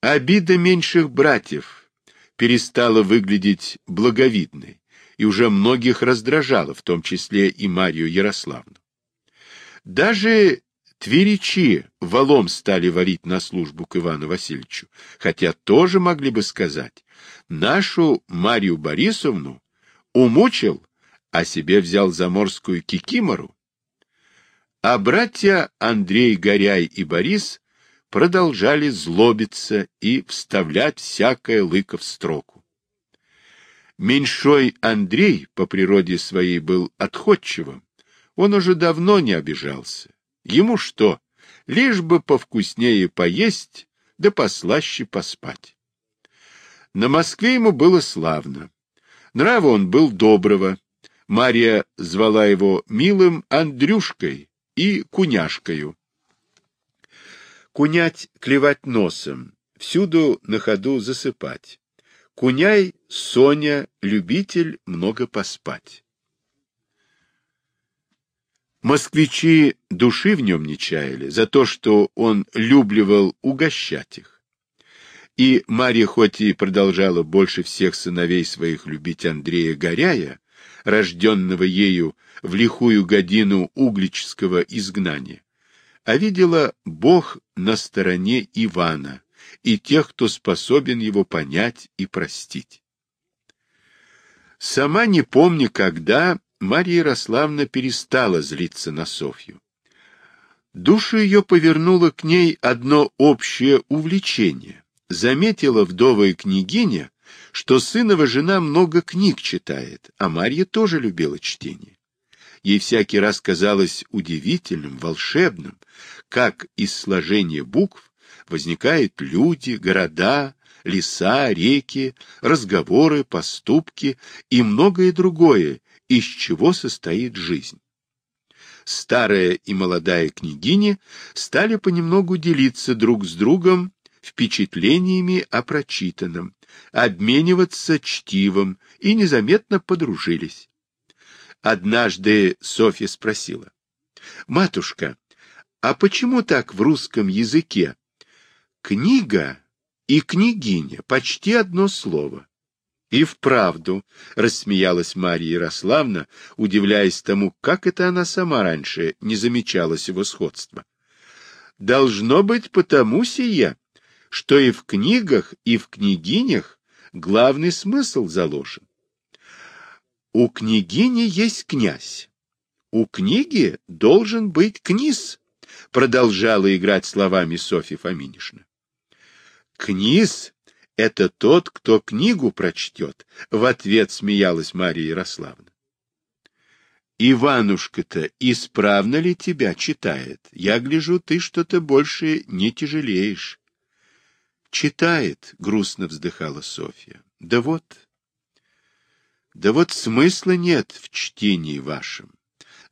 Обида меньших братьев перестала выглядеть благовидной и уже многих раздражала, в том числе и Марию Ярославну. Даже тверичи валом стали валить на службу к Ивану Васильевичу, хотя тоже могли бы сказать, нашу Марию Борисовну умучил, а себе взял заморскую кикимору. А братья Андрей Горяй и Борис продолжали злобиться и вставлять всякое лыко в строку. Меньшой Андрей по природе своей был отходчивым, он уже давно не обижался. Ему что, лишь бы повкуснее поесть, да послаще поспать. На Москве ему было славно. Нрава он был доброго. Мария звала его милым Андрюшкой и Куняшкою. Кунять — клевать носом, всюду на ходу засыпать. Куняй — Соня, любитель много поспать. Москвичи души в нем не чаяли за то, что он любливал угощать их. И Марья хоть и продолжала больше всех сыновей своих любить Андрея Горяя, рожденного ею в лихую годину углического изгнания, а видела Бог на стороне Ивана и тех, кто способен его понять и простить. Сама не помню, когда Марья Ярославна перестала злиться на Софью. Душу ее повернуло к ней одно общее увлечение. Заметила вдовая княгиня, что сынова жена много книг читает, а Марья тоже любила чтение. Ей всякий раз казалось удивительным, волшебным, как из сложения букв возникают люди, города, леса, реки, разговоры, поступки и многое другое, из чего состоит жизнь. Старая и молодая княгини стали понемногу делиться друг с другом впечатлениями о прочитанном, обмениваться чтивом и незаметно подружились. Однажды Софья спросила, «Матушка, а почему так в русском языке? Книга и княгиня — почти одно слово. И вправду, — рассмеялась Марья Ярославна, удивляясь тому, как это она сама раньше не замечала сего сходства. Должно быть потому сие, что и в книгах, и в княгинях главный смысл заложен. У княгини есть князь, у книги должен быть книз, продолжала играть словами Софья Фоминишна. Книз это тот, кто книгу прочтет, — в ответ смеялась Мария Ярославна. Иванушка-то исправно ли тебя читает? Я гляжу, ты что-то больше не тяжелеешь. Читает, — грустно вздыхала Софья. Да вот, да вот смысла нет в чтении вашем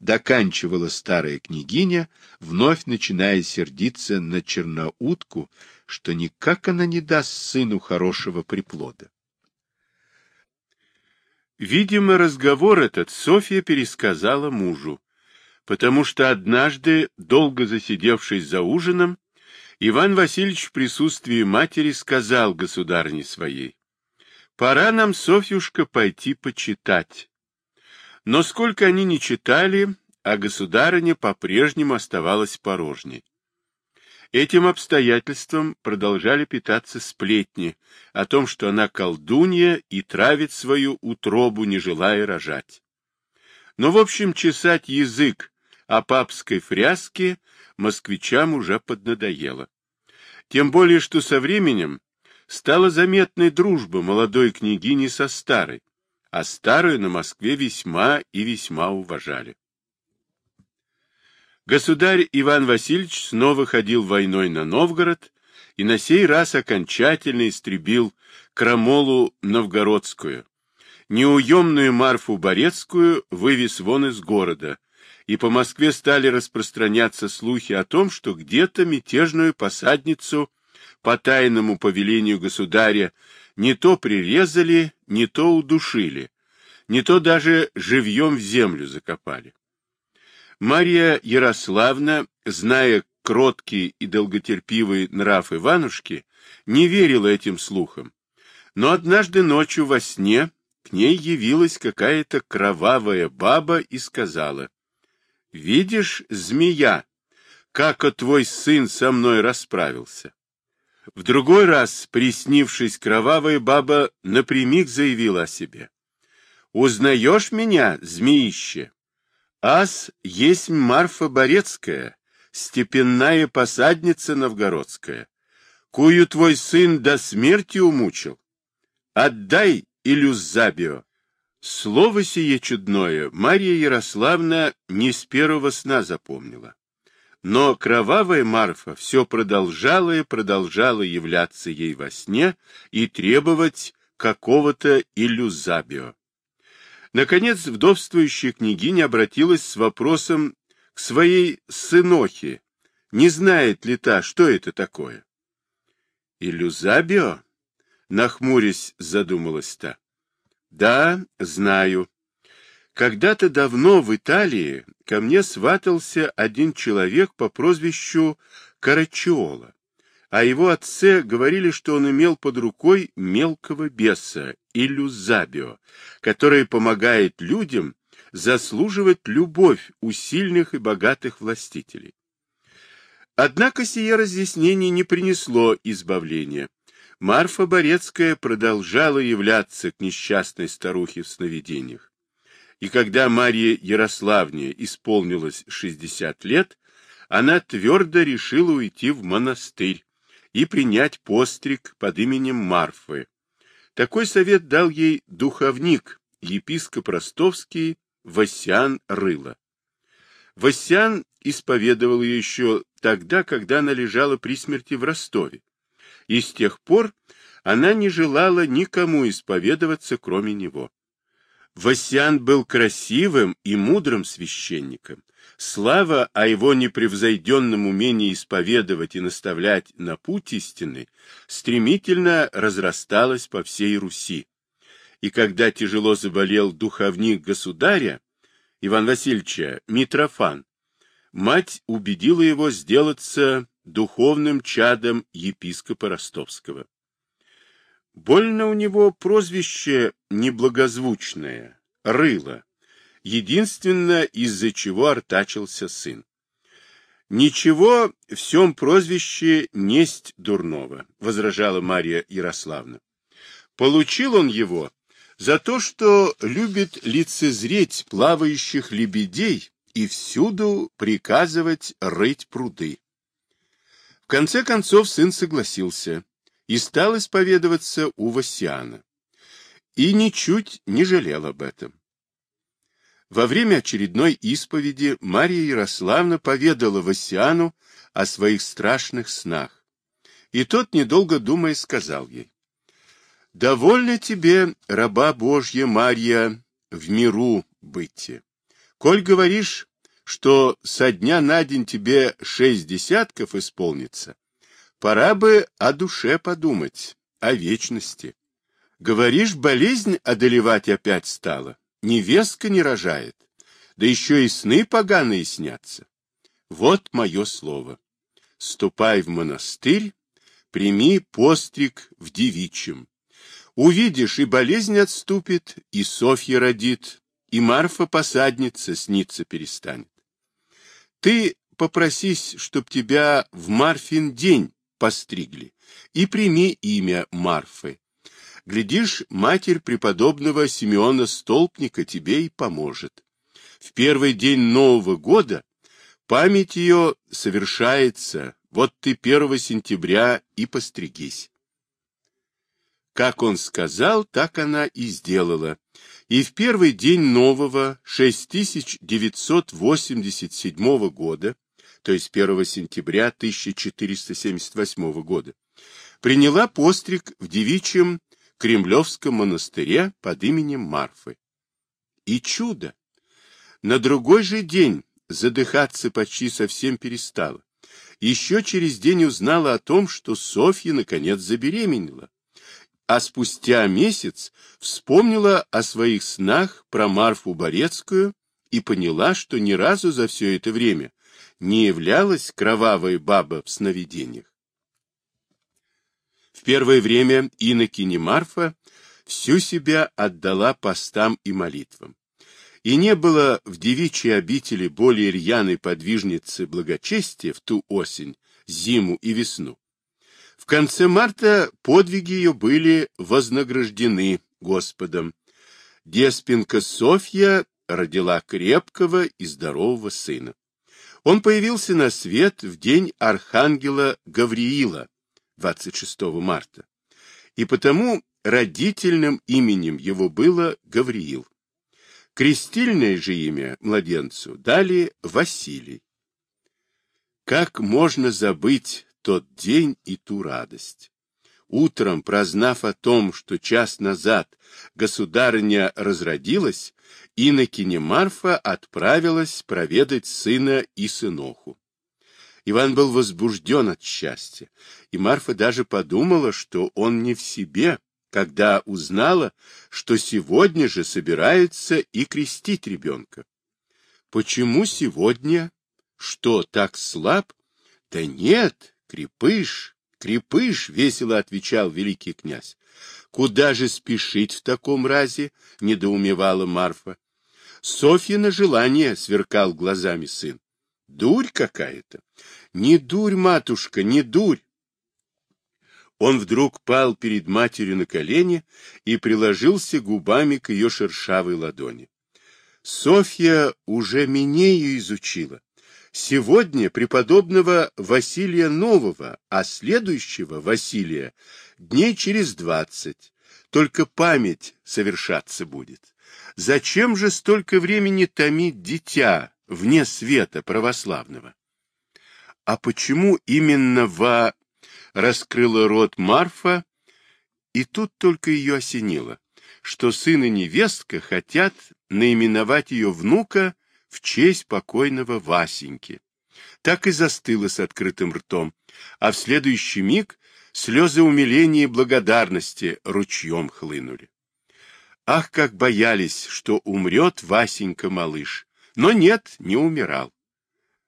доканчивала старая княгиня, вновь начиная сердиться на черноутку, что никак она не даст сыну хорошего приплода. Видимо, разговор этот Софья пересказала мужу, потому что однажды, долго засидевшись за ужином, Иван Васильевич в присутствии матери сказал государне своей, «Пора нам, Софьюшка, пойти почитать». Но сколько они не читали, а государыня по-прежнему оставалась порожней. Этим обстоятельством продолжали питаться сплетни о том, что она колдунья и травит свою утробу, не желая рожать. Но, в общем, чесать язык о папской фряске москвичам уже поднадоело. Тем более, что со временем стала заметной дружба молодой княгини со старой, а старую на Москве весьма и весьма уважали. Государь Иван Васильевич снова ходил войной на Новгород и на сей раз окончательно истребил крамолу новгородскую. Неуемную Марфу Борецкую вывез вон из города, и по Москве стали распространяться слухи о том, что где-то мятежную посадницу по тайному повелению государя не то прирезали, не то удушили, не то даже живьем в землю закопали. Марья Ярославна, зная, кроткий и долготерпивый нрав Иванушки не верила этим слухам. Но однажды ночью во сне к ней явилась какая-то кровавая баба и сказала, «Видишь, змея, как твой сын со мной расправился?» В другой раз, приснившись, кровавая баба напрямик заявила о себе. «Узнаешь меня, змеище? Ас есть Марфа Борецкая, степенная посадница новгородская. Кую твой сын до смерти умучил. Отдай Илюзабио. Слово сие чудное Мария Ярославна не с первого сна запомнила. Но кровавая Марфа все продолжала и продолжала являться ей во сне и требовать какого-то Илюзабио. Наконец, вдовствующая княгиня обратилась с вопросом к своей сынохе, не знает ли та, что это такое. Илюзабио? Нахмурясь, задумалась та. Да, знаю. Когда-то давно в Италии ко мне сватался один человек по прозвищу Карачиола. О его отце говорили, что он имел под рукой мелкого беса, Илюзабио, который помогает людям заслуживать любовь у сильных и богатых властителей. Однако сие разъяснение не принесло избавления. Марфа Борецкая продолжала являться к несчастной старухе в сновидениях. И когда Марье Ярославне исполнилось 60 лет, она твердо решила уйти в монастырь и принять постриг под именем Марфы. Такой совет дал ей духовник, епископ Ростовский Васян Рыла. Васян исповедовал ее еще тогда, когда она лежала при смерти в Ростове и с тех пор она не желала никому исповедоваться, кроме него. Васян был красивым и мудрым священником. Слава о его непревзойденном умении исповедовать и наставлять на путь истины стремительно разрасталась по всей Руси. И когда тяжело заболел духовник государя, Иван Васильевича Митрофан, мать убедила его сделаться духовным чадом епископа Ростовского. Больно у него прозвище неблагозвучное — Рыло, единственное, из-за чего артачился сын. «Ничего в всем прозвище несть дурного», — возражала Марья Ярославна. «Получил он его за то, что любит лицезреть плавающих лебедей и всюду приказывать рыть пруды. В конце концов сын согласился и стал исповедоваться у Васяна. И ничуть не жалел об этом. Во время очередной исповеди Мария Ярославна поведала Васяну о своих страшных снах. И тот, недолго думая, сказал ей, «Довольно тебе, раба Божья Марья, в миру быть. Коль говоришь, что со дня на день тебе шесть десятков исполнится, пора бы о душе подумать, о вечности. Говоришь, болезнь одолевать опять стала, невестка не рожает, да еще и сны поганые снятся. Вот мое слово. Ступай в монастырь, прими постриг в девичьем. Увидишь, и болезнь отступит, и Софья родит, и Марфа посадница снится перестанет. Ты попросись, чтоб тебя в Марфин день постригли, и прими имя Марфы. Глядишь, матерь преподобного Симеона Столпника тебе и поможет. В первый день Нового года память ее совершается, вот ты 1 сентября и постригись. Как он сказал, так она и сделала, и в первый день нового 6987 года, то есть 1 сентября 1478 года, приняла постриг в девичьем Кремлевском монастыре под именем Марфы. И чудо! На другой же день задыхаться почти совсем перестала. Еще через день узнала о том, что Софья наконец забеременела а спустя месяц вспомнила о своих снах про Марфу Борецкую и поняла, что ни разу за все это время не являлась кровавая баба в сновидениях. В первое время инокиня Марфа всю себя отдала постам и молитвам. И не было в девичьей обители более рьяной подвижницы благочестия в ту осень, зиму и весну. В конце марта подвиги ее были вознаграждены Господом. Деспинка Софья родила крепкого и здорового сына. Он появился на свет в день архангела Гавриила, 26 марта, и потому родительным именем его было Гавриил. Крестильное же имя младенцу дали Василий. Как можно забыть тот день и ту радость? Утром, прознав о том, что час назад государыня разродилась, инокиня Марфа отправилась проведать сына и сыноху. Иван был возбужден от счастья, и Марфа даже подумала, что он не в себе, когда узнала, что сегодня же собирается и крестить ребенка. Почему сегодня? Что, так слаб? Да нет, крепыш, крепыш, весело отвечал великий князь. Куда же спешить в таком разе? недоумевала Марфа. Софья на желание сверкал глазами сын. Дурь какая-то. Не дурь, матушка, не дурь. Он вдруг пал перед матерью на колени и приложился губами к ее шершавой ладони. Софья уже Минею изучила. Сегодня преподобного Василия Нового, а следующего Василия дней через двадцать. Только память совершаться будет. Зачем же столько времени томить дитя вне света православного? А почему именно во раскрыла рот Марфа, и тут только ее осенило, что сын и невестка хотят наименовать ее внука в честь покойного Васеньки. Так и застыла с открытым ртом, а в следующий миг слезы умиления и благодарности ручьем хлынули. Ах, как боялись, что умрет Васенька-малыш, но нет, не умирал.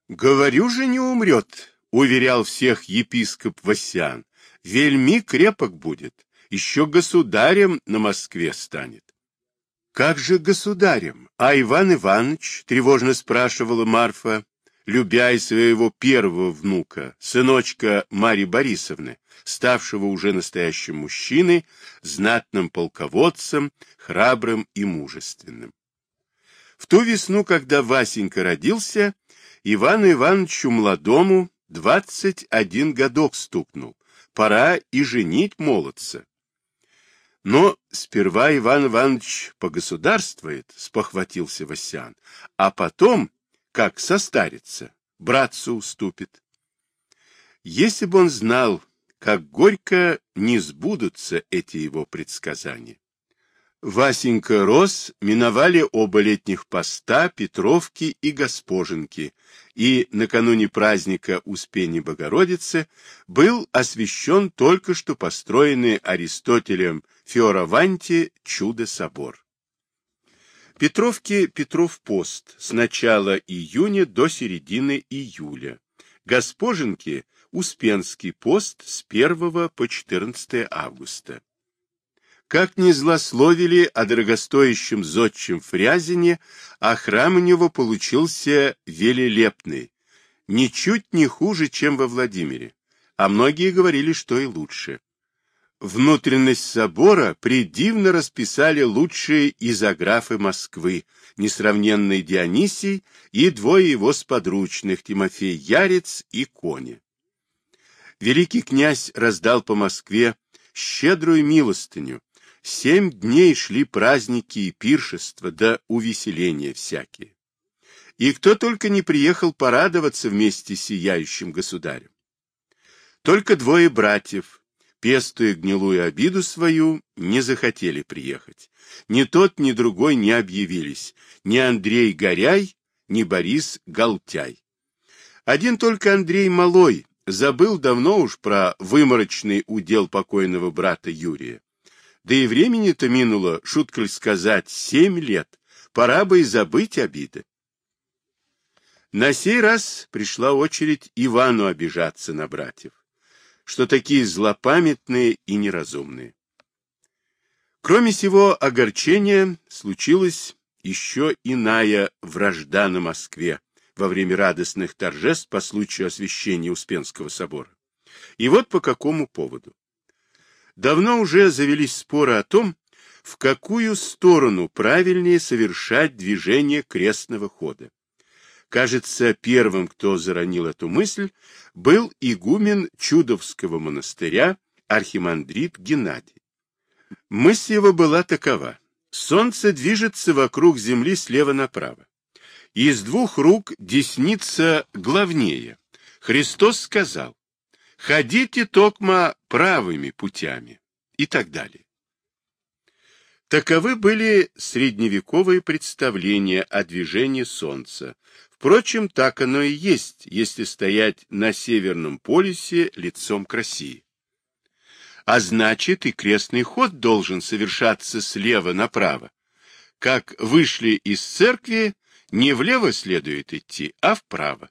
Говорю же, не умрет, — уверял всех епископ Васян, — вельми крепок будет, еще государем на Москве станет. — Как же государем? А Иван Иванович, — тревожно спрашивала Марфа, любя своего первого внука, сыночка Марьи Борисовны, ставшего уже настоящим мужчиной, знатным полководцем, храбрым и мужественным. В ту весну, когда Васенька родился, Ивану Ивановичу молодому Двадцать один годок стукнул. Пора и женить молодца. Но сперва Иван Иванович погосударствует, спохватился Васян, а потом, как состарится, братцу уступит. Если бы он знал, как горько не сбудутся эти его предсказания. Васенька рос, миновали оба летних поста, Петровки и Госпоженки, и накануне праздника Успения Богородицы был освящен только что построенный Аристотелем Фиораванти чудо-собор. Петровки Петров пост с начала июня до середины июля. Госпоженки Успенский пост с 1 по 14 августа. Как ни злословили о дорогостоящем зодчем Фрязине, а храм у него получился велелепный, ничуть не хуже, чем во Владимире, а многие говорили, что и лучше. Внутренность собора предивно расписали лучшие изографы Москвы, несравненный Дионисий и двое его сподручных, Тимофей Ярец и Кони. Великий князь раздал по Москве щедрую милостыню, Семь дней шли праздники и пиршества, да увеселения всякие. И кто только не приехал порадоваться вместе с сияющим государем. Только двое братьев, пестуя гнилую обиду свою, не захотели приехать. Ни тот, ни другой не объявились, ни Андрей Горяй, ни Борис Галтяй. Один только Андрей Малой забыл давно уж про выморочный удел покойного брата Юрия. Да и времени-то минуло, шутка ли сказать, семь лет. Пора бы и забыть обиды. На сей раз пришла очередь Ивану обижаться на братьев, что такие злопамятные и неразумные. Кроме сего огорчения, случилась еще иная вражда на Москве во время радостных торжеств по случаю освящения Успенского собора. И вот по какому поводу. Давно уже завелись споры о том, в какую сторону правильнее совершать движение крестного хода. Кажется, первым, кто заронил эту мысль, был игумен Чудовского монастыря архимандрит Геннадий. Мысль его была такова. Солнце движется вокруг Земли слева направо. Из двух рук десница главнее. Христос сказал, ходите токма правыми путями и так далее. Таковы были средневековые представления о движении Солнца. Впрочем, так оно и есть, если стоять на Северном полюсе лицом к России. А значит, и крестный ход должен совершаться слева направо. Как вышли из церкви, не влево следует идти, а вправо.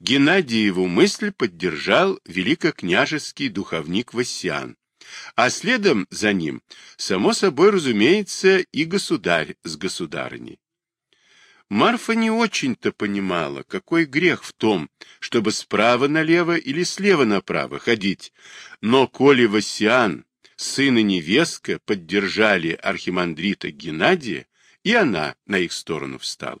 Геннадиеву мысль поддержал великокняжеский духовник Васян, а следом за ним, само собой разумеется, и государь с государыней. Марфа не очень-то понимала, какой грех в том, чтобы справа налево или слева направо ходить, но коли Васян, сын и невестка, поддержали архимандрита Геннадия, и она на их сторону встала.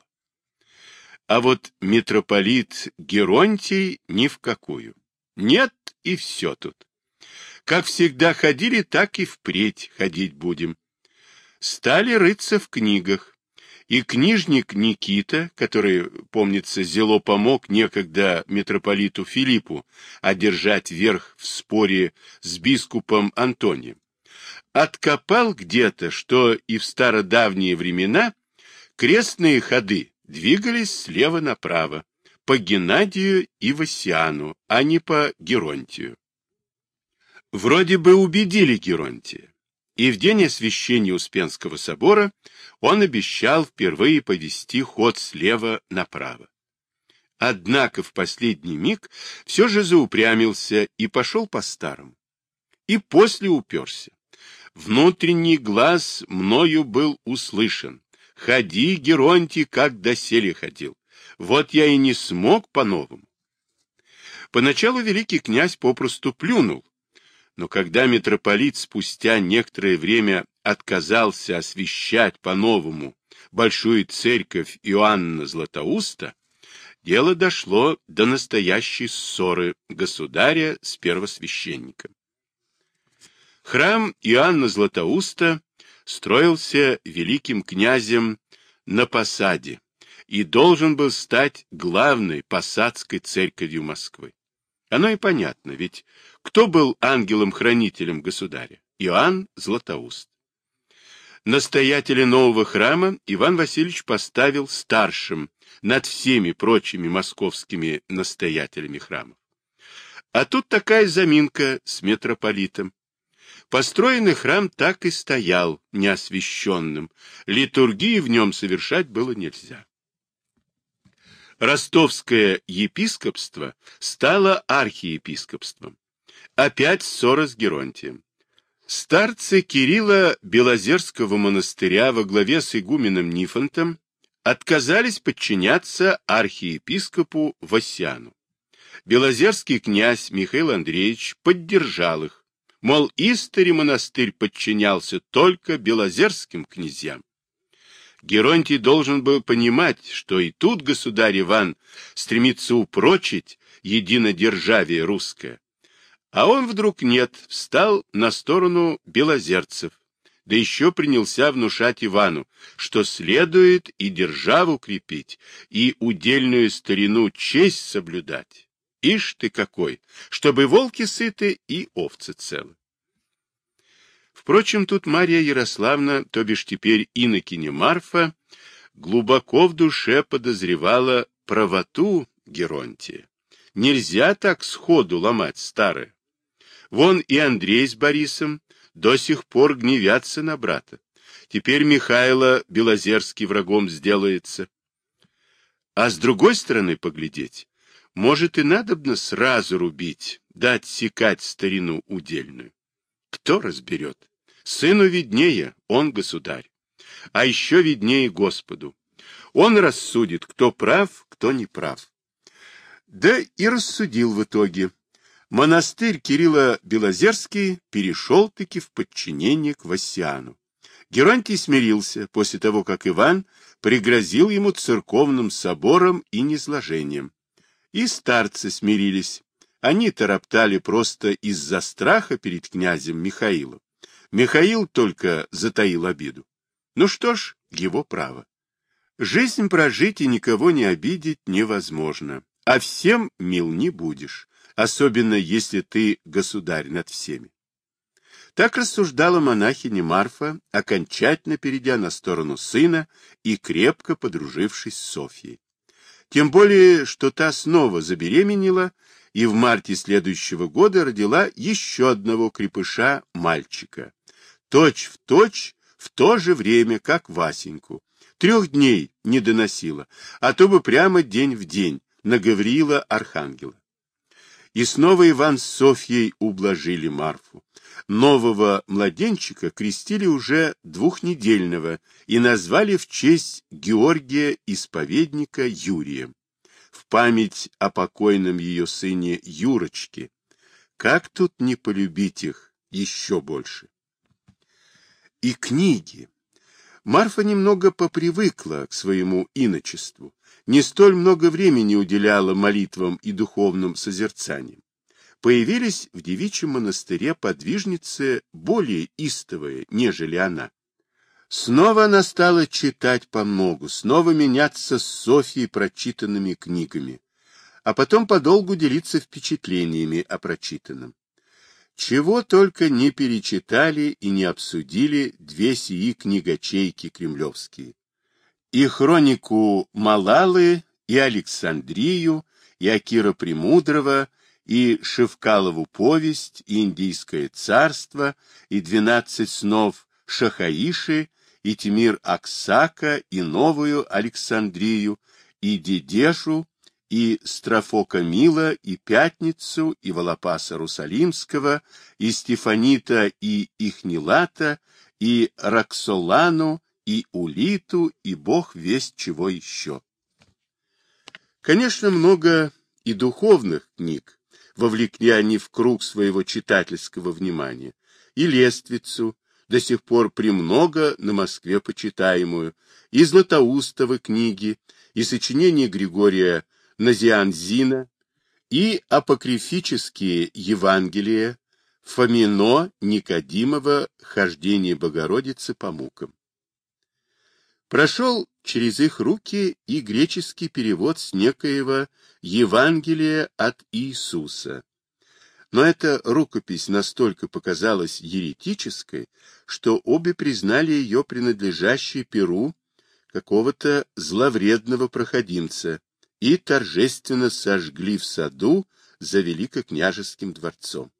А вот митрополит Геронтий ни в какую. Нет, и все тут. Как всегда ходили, так и впредь ходить будем. Стали рыться в книгах. И книжник Никита, который, помнится, зело помог некогда митрополиту Филиппу одержать верх в споре с бискупом Антонием, откопал где-то, что и в стародавние времена крестные ходы двигались слева направо, по Геннадию и Васиану, а не по Геронтию. Вроде бы убедили Геронтия, и в день освящения Успенского собора он обещал впервые повести ход слева направо. Однако в последний миг все же заупрямился и пошел по-старому. И после уперся. Внутренний глаз мною был услышан. Ходи, Геронтий, как доселе ходил. Вот я и не смог по-новому. Поначалу великий князь попросту плюнул, но когда митрополит спустя некоторое время отказался освещать по-новому большую церковь Иоанна Златоуста, дело дошло до настоящей ссоры государя с первосвященником. Храм Иоанна Златоуста строился великим князем на посаде и должен был стать главной посадской церковью Москвы. Оно и понятно, ведь кто был ангелом-хранителем государя? Иоанн Златоуст. Настоятеля нового храма Иван Васильевич поставил старшим над всеми прочими московскими настоятелями храмов. А тут такая заминка с митрополитом. Построенный храм так и стоял неосвященным, литургии в нем совершать было нельзя. Ростовское епископство стало архиепископством. Опять ссора с Геронтием. Старцы Кирилла Белозерского монастыря во главе с игуменом Нифонтом отказались подчиняться архиепископу Васяну. Белозерский князь Михаил Андреевич поддержал их, мол, истори монастырь подчинялся только белозерским князьям. Геронтий должен был понимать, что и тут государь Иван стремится упрочить единодержавие русское, а он вдруг нет, встал на сторону белозерцев, да еще принялся внушать Ивану, что следует и державу крепить, и удельную старину честь соблюдать. Ишь ты какой, чтобы волки сыты и овцы целы. Впрочем, тут Марья Ярославна, то бишь теперь инокиня Марфа, глубоко в душе подозревала правоту Геронтия. Нельзя так сходу ломать старое. Вон и Андрей с Борисом до сих пор гневятся на брата. Теперь Михайло Белозерский врагом сделается. А с другой стороны поглядеть, может и надобно сразу рубить, дать секать старину удельную. Кто разберет? Сыну виднее, он государь. А еще виднее Господу. Он рассудит, кто прав, кто не прав. Да и рассудил в итоге. Монастырь Кирилла Белозерский перешел-таки в подчинение к Вассиану. Геронтий смирился после того, как Иван пригрозил ему церковным собором и низложением. И старцы смирились. Они тороптали просто из-за страха перед князем Михаилом. Михаил только затаил обиду. Ну что ж, его право. Жизнь прожить и никого не обидеть невозможно, а всем мил не будешь, особенно если ты государь над всеми. Так рассуждала монахиня Марфа, окончательно перейдя на сторону сына и крепко подружившись с Софьей. Тем более, что та снова забеременела и в марте следующего года родила еще одного крепыша-мальчика. Точь в точь, в то же время, как Васеньку. Трех дней не доносила, а то бы прямо день в день на Гавриила Архангела. И снова Иван с Софьей ублажили Марфу. Нового младенчика крестили уже двухнедельного и назвали в честь Георгия Исповедника Юрием, в память о покойном ее сыне Юрочке. Как тут не полюбить их еще больше? И книги. Марфа немного попривыкла к своему иночеству, не столь много времени уделяла молитвам и духовным созерцаниям. Появились в девичьем монастыре подвижницы более истовые, нежели она. Снова она стала читать по многу, снова меняться с Софьей прочитанными книгами, а потом подолгу делиться впечатлениями о прочитанном. Чего только не перечитали и не обсудили две сии книгачейки кремлевские. И хронику Малалы, и Александрию, и Акира Премудрого, и Шевкалову повесть, и Индийское царство, и двенадцать снов Шахаиши, и Тимир Аксака, и Новую Александрию, и Дедешу, и Строфока Мила, и Пятницу, и Волопаса Русалимского, и Стефанита, и Ихнилата, и Роксолану, и Улиту, и Бог весть чего еще. Конечно, много и духовных книг вовлекли они в круг своего читательского внимания, и Лествицу, до сих пор премного на Москве почитаемую, и Златоустовы книги, и сочинения Григория Назианзина, и апокрифические Евангелия Фомино Никодимова «Хождение Богородицы по мукам». Прошел через их руки и греческий перевод с некоего Евангелия от Иисуса. Но эта рукопись настолько показалась еретической, что обе признали ее принадлежащей Перу какого-то зловредного проходимца и торжественно сожгли в саду за великокняжеским дворцом.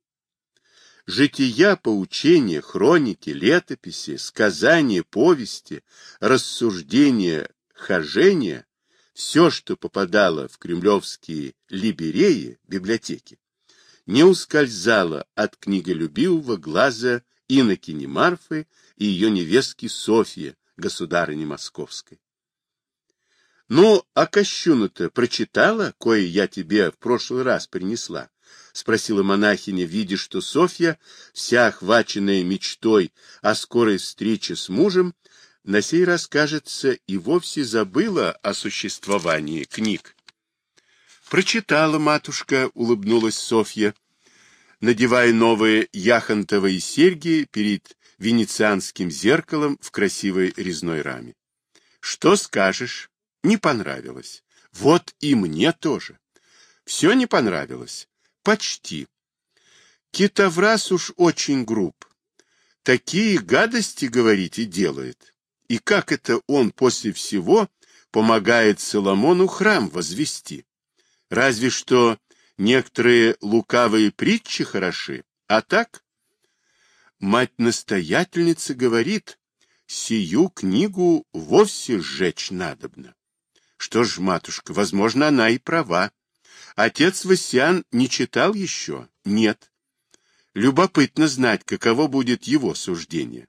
Жития, поучения, хроники, летописи, сказания, повести, рассуждения, хожения — все, что попадало в кремлевские либереи, библиотеки, не ускользало от книголюбивого глаза инокини Марфы и ее невестки Софьи, государыни Московской. — Ну, а Кощуну-то прочитала, кое я тебе в прошлый раз принесла? — спросила монахиня, видя, что Софья, вся охваченная мечтой о скорой встрече с мужем, на сей раз, кажется, и вовсе забыла о существовании книг. «Прочитала, матушка», — улыбнулась Софья, надевая новые яхонтовые серьги перед венецианским зеркалом в красивой резной раме. «Что скажешь? Не понравилось. Вот и мне тоже. Все не понравилось. Почти. Китоврас уж очень груб. Такие гадости, говорите, делает. И как это он после всего помогает Соломону храм возвести? Разве что некоторые лукавые притчи хороши, а так? Мать-настоятельница говорит, сию книгу вовсе сжечь надобно. Что ж, матушка, возможно, она и права. Отец Васян не читал еще? Нет. Любопытно знать, каково будет его суждение.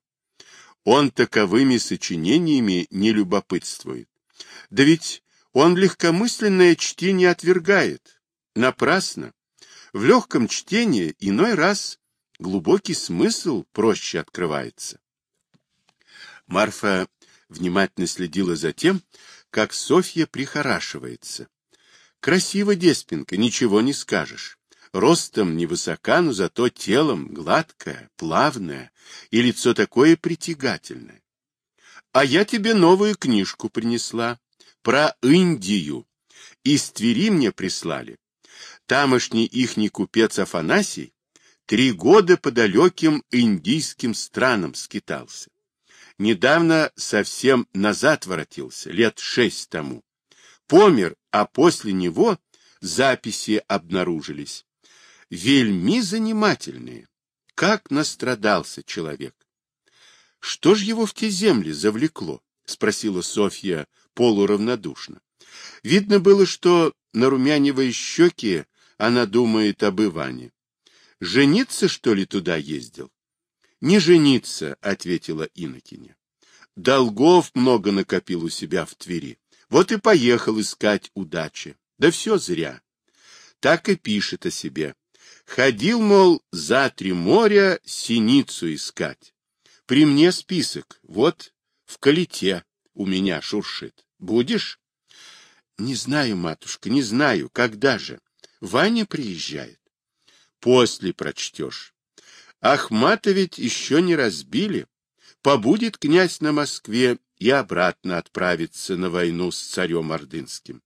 Он таковыми сочинениями не любопытствует. Да ведь он легкомысленное чтение отвергает. Напрасно. В легком чтении иной раз глубокий смысл проще открывается. Марфа внимательно следила за тем, как Софья прихорашивается. Красиво Деспинка, ничего не скажешь. Ростом невысока, но зато телом гладкое, плавное, и лицо такое притягательное. А я тебе новую книжку принесла про Индию. Из Твери мне прислали. Тамошний ихний купец Афанасий три года по далеким индийским странам скитался. Недавно совсем назад воротился, лет шесть тому. Помер, а после него записи обнаружились вельми занимательные. Как настрадался человек! Что ж его в те земли завлекло? — спросила Софья полуравнодушно. Видно было, что на румяневой щеке она думает об Иване. Жениться, что ли, туда ездил? — Не жениться, — ответила Иннокене. Долгов много накопил у себя в Твери. Вот и поехал искать удачи. Да все зря. Так и пишет о себе. Ходил, мол, за три моря синицу искать. При мне список, вот в калите у меня шуршит. Будешь? Не знаю, матушка, не знаю, когда же. Ваня приезжает. После прочтешь. Ахмата ведь еще не разбили. Побудет князь на Москве и обратно отправится на войну с царем Ордынским.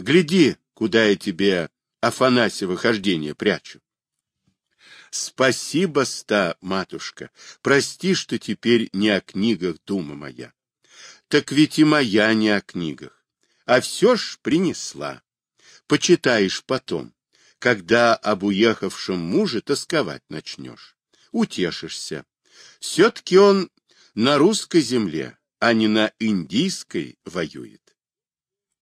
Гляди, куда я тебе Афанасьева хождение прячу. Спасибо, ста, матушка, прости, что теперь не о книгах дума моя. Так ведь и моя не о книгах, а все ж принесла. Почитаешь потом, когда об уехавшем муже тосковать начнешь. Утешишься. Все-таки он на русской земле, а не на индийской воюет.